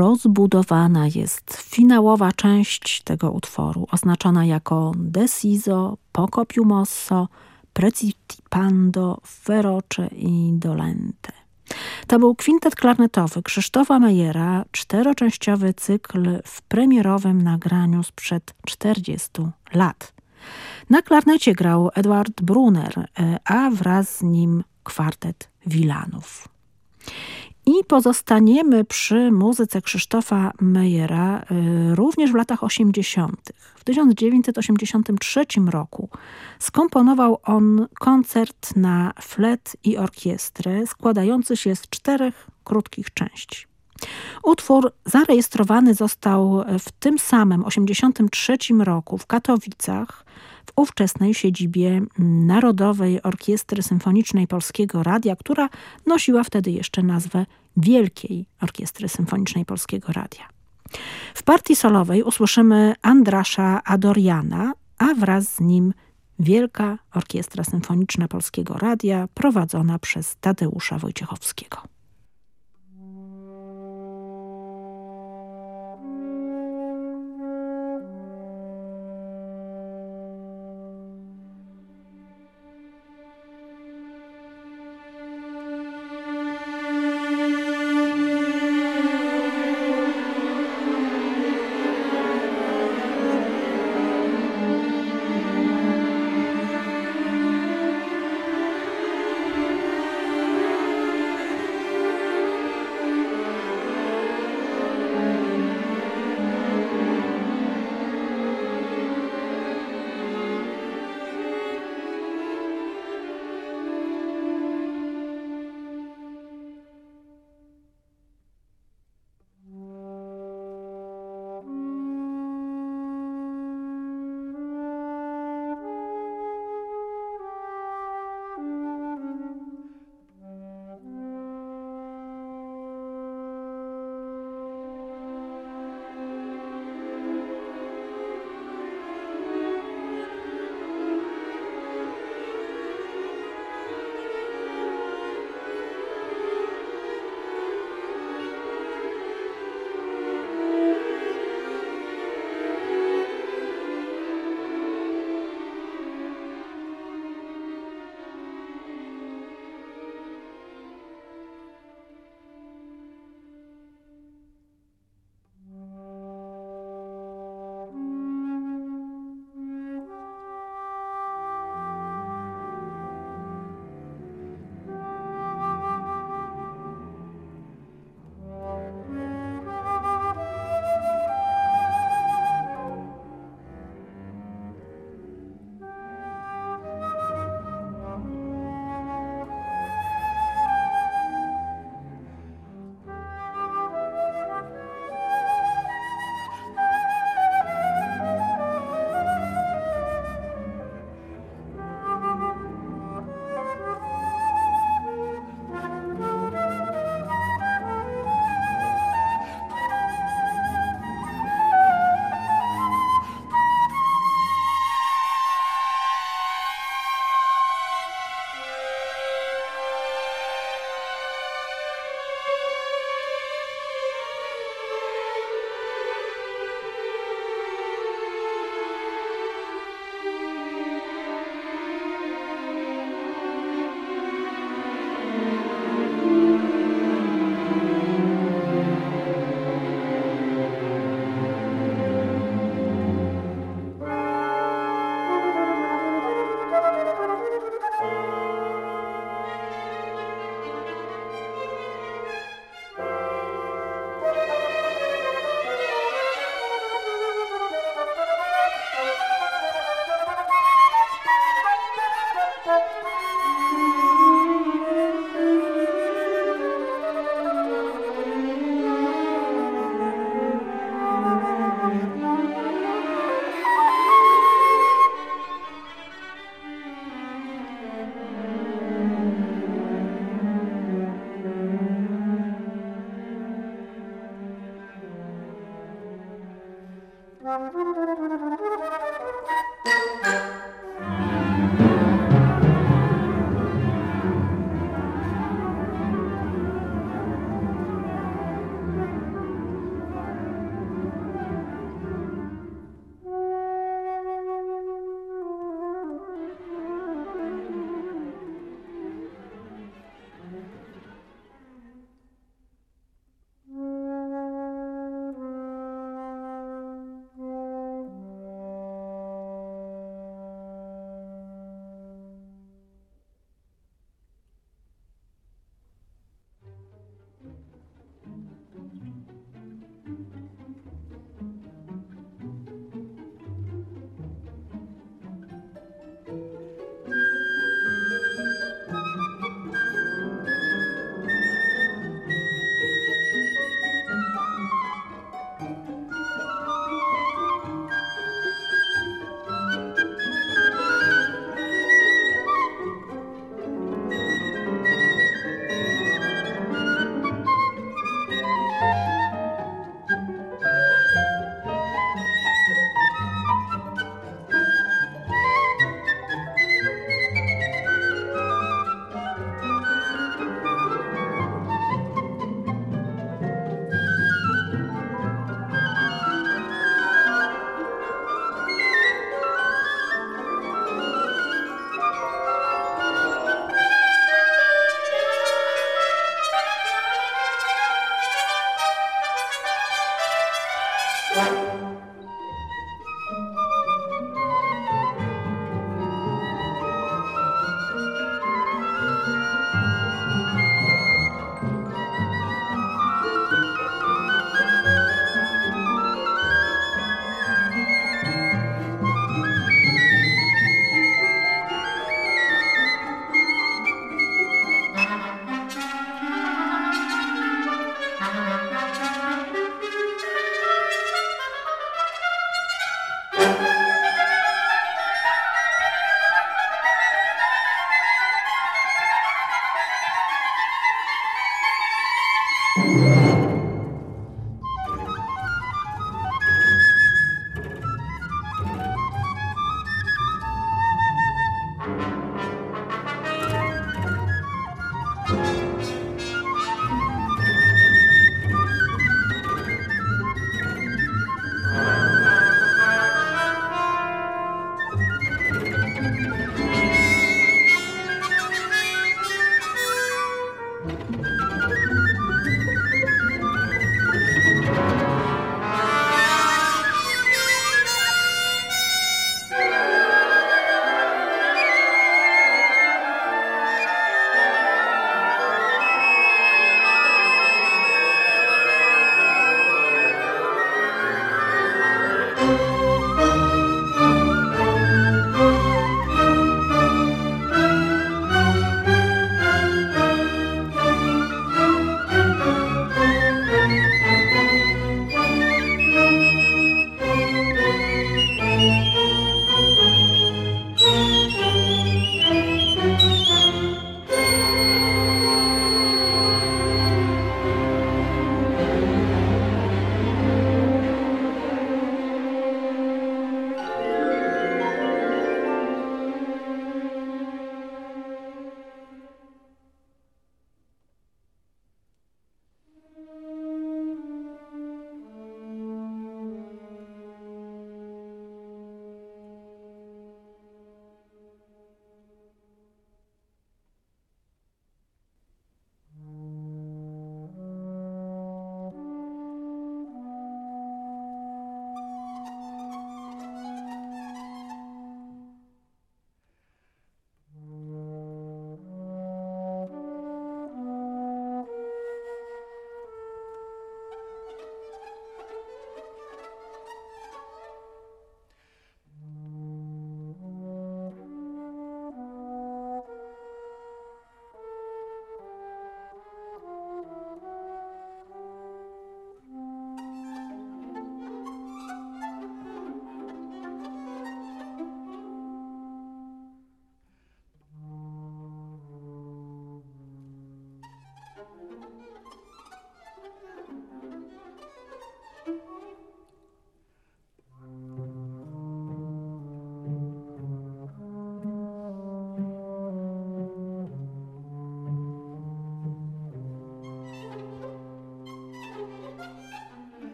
rozbudowana jest finałowa część tego utworu, oznaczona jako deciso, poco più mosso, precipitando, feroce i dolente. To był kwintet klarnetowy Krzysztofa Mejera, czteroczęściowy cykl w premierowym nagraniu sprzed 40 lat. Na klarnecie grał Edward Brunner, a wraz z nim kwartet Wilanów. I pozostaniemy przy muzyce Krzysztofa Mejera y, również w latach 80. W 1983 roku skomponował on koncert na flet i orkiestrę składający się z czterech krótkich części. Utwór zarejestrowany został w tym samym 1983 roku w Katowicach w ówczesnej siedzibie Narodowej Orkiestry Symfonicznej Polskiego Radia, która nosiła wtedy jeszcze nazwę Wielkiej Orkiestry Symfonicznej Polskiego Radia. W partii solowej usłyszymy Andrasza Adoriana, a wraz z nim Wielka Orkiestra Symfoniczna Polskiego Radia prowadzona przez Tadeusza Wojciechowskiego.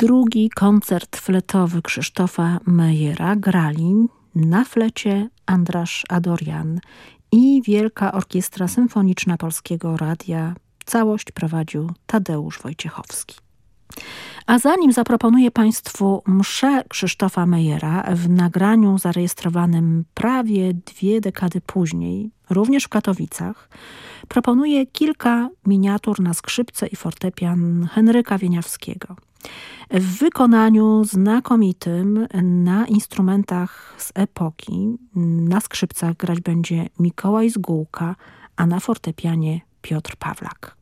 Drugi koncert fletowy Krzysztofa Mejera grali na flecie Andrasz Adorian i Wielka Orkiestra Symfoniczna Polskiego Radia. Całość prowadził Tadeusz Wojciechowski. A zanim zaproponuję Państwu mszę Krzysztofa Mejera w nagraniu zarejestrowanym prawie dwie dekady później, również w Katowicach, proponuję kilka miniatur na skrzypce i fortepian Henryka Wieniawskiego. W wykonaniu znakomitym na instrumentach z epoki, na skrzypcach grać będzie Mikołaj Zgółka, a na fortepianie Piotr Pawlak.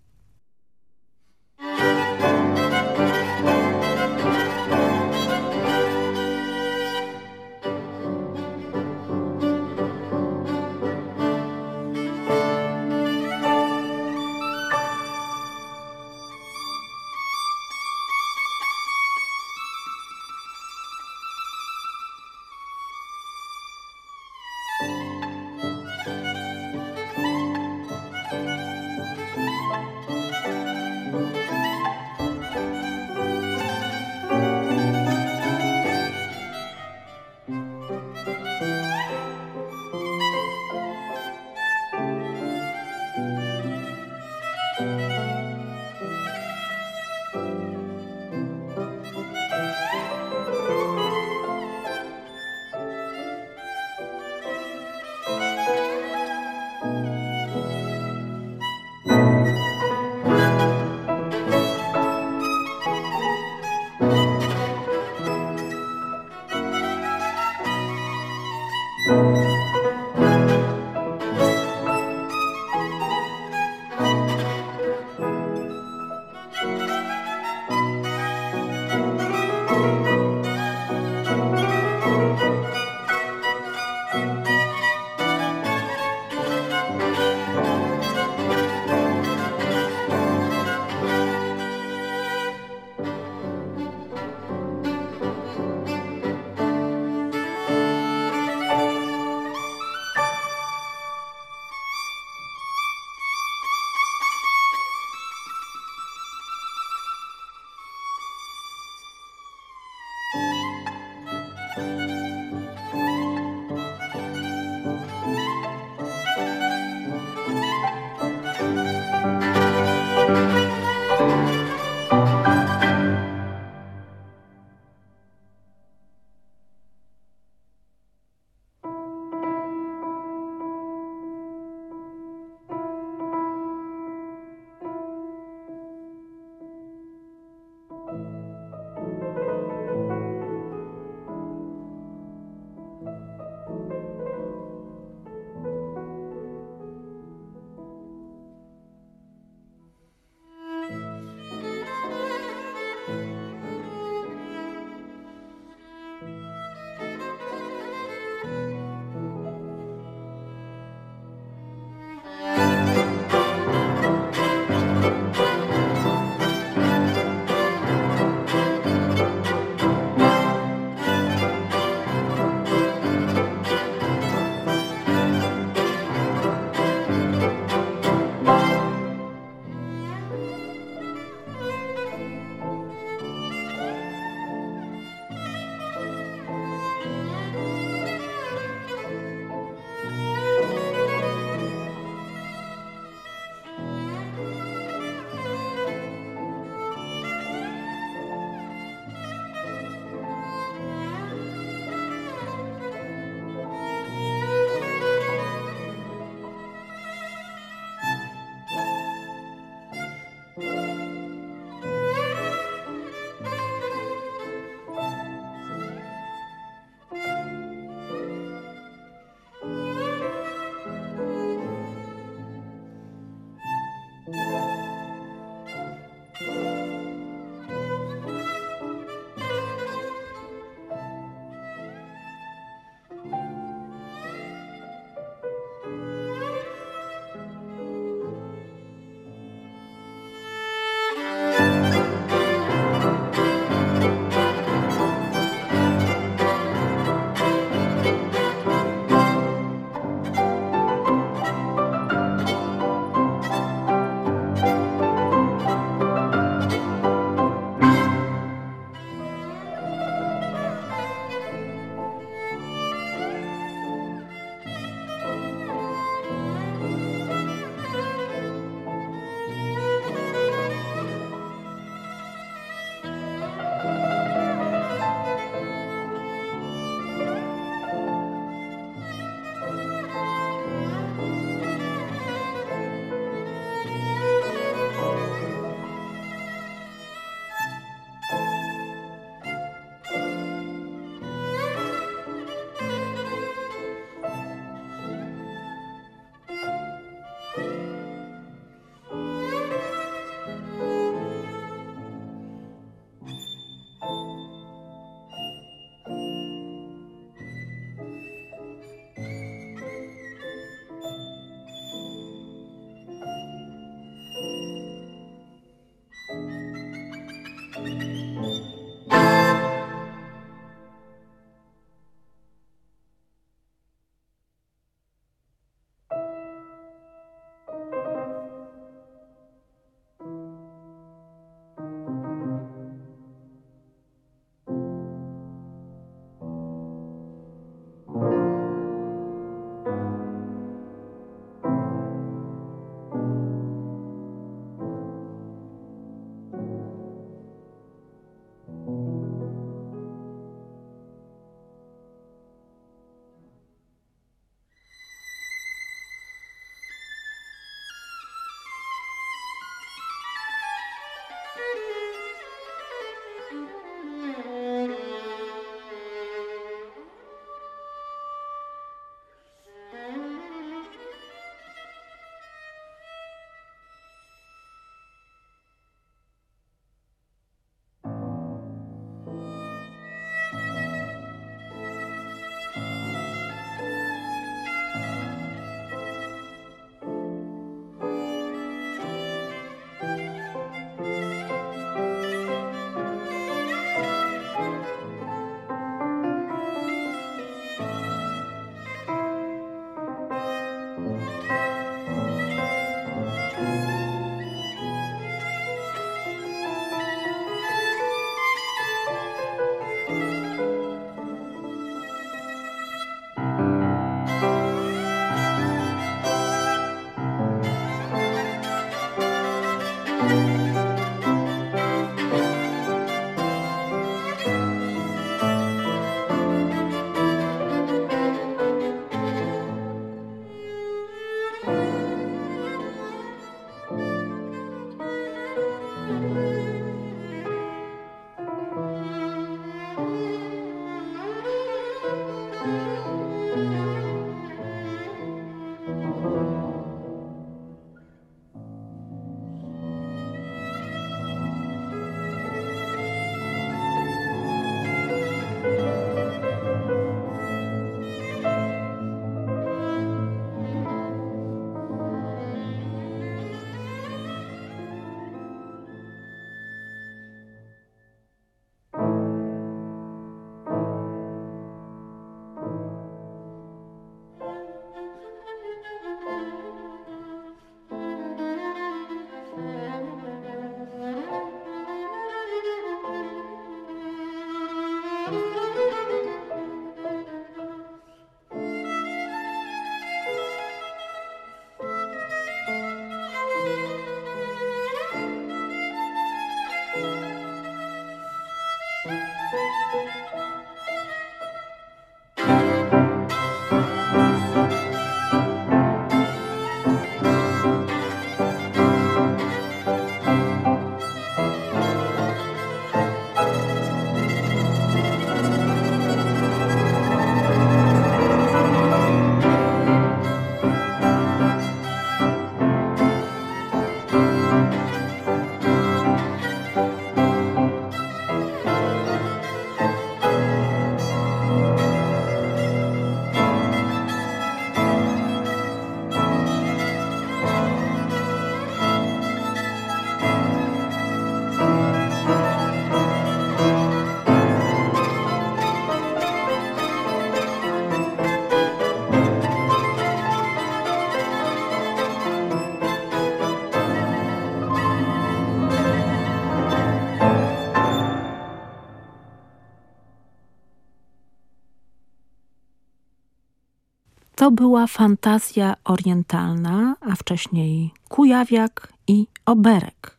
To była fantazja orientalna, a wcześniej kujawiak i oberek.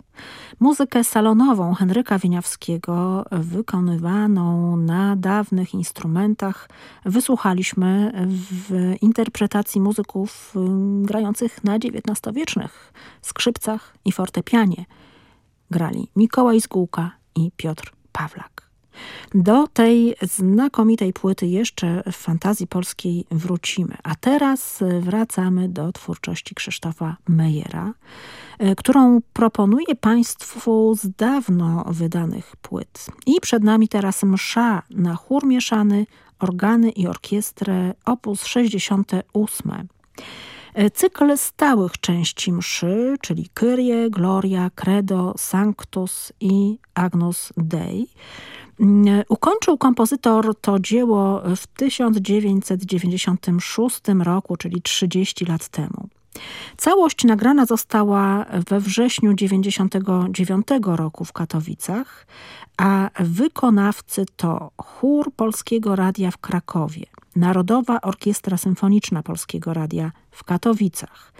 Muzykę salonową Henryka Wieniawskiego, wykonywaną na dawnych instrumentach, wysłuchaliśmy w interpretacji muzyków grających na XIX-wiecznych skrzypcach i fortepianie. Grali Mikołaj Zgółka i Piotr Pawlak. Do tej znakomitej płyty jeszcze w fantazji polskiej wrócimy. A teraz wracamy do twórczości Krzysztofa Mejera, e, którą proponuję Państwu z dawno wydanych płyt. I przed nami teraz msza na chór mieszany, organy i orkiestrę op. 68. E, cykl stałych części mszy, czyli Kyrie, Gloria, Credo, Sanctus i Agnus Dei, Mm, ukończył kompozytor to dzieło w 1996 roku, czyli 30 lat temu. Całość nagrana została we wrześniu 1999 roku w Katowicach, a wykonawcy to Chór Polskiego Radia w Krakowie, Narodowa Orkiestra Symfoniczna Polskiego Radia w Katowicach.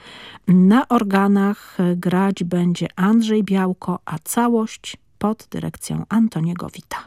Na organach grać będzie Andrzej Białko, a całość pod dyrekcją Antoniego Wita.